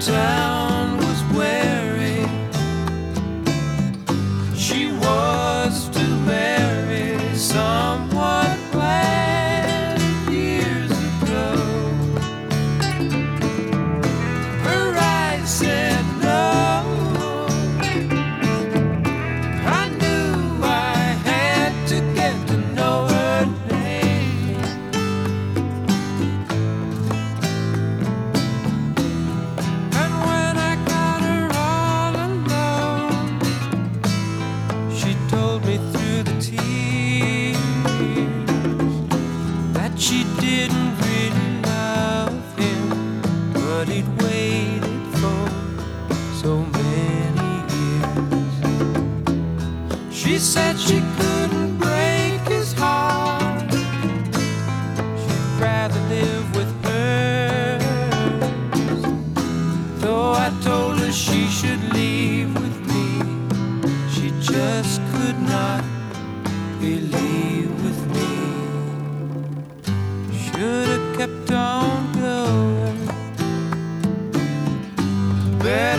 time. She didn't really love him, but he'd waited for so many years. She said she couldn't break his heart. She'd rather live with hers. Though I told her she should kept on going. Better.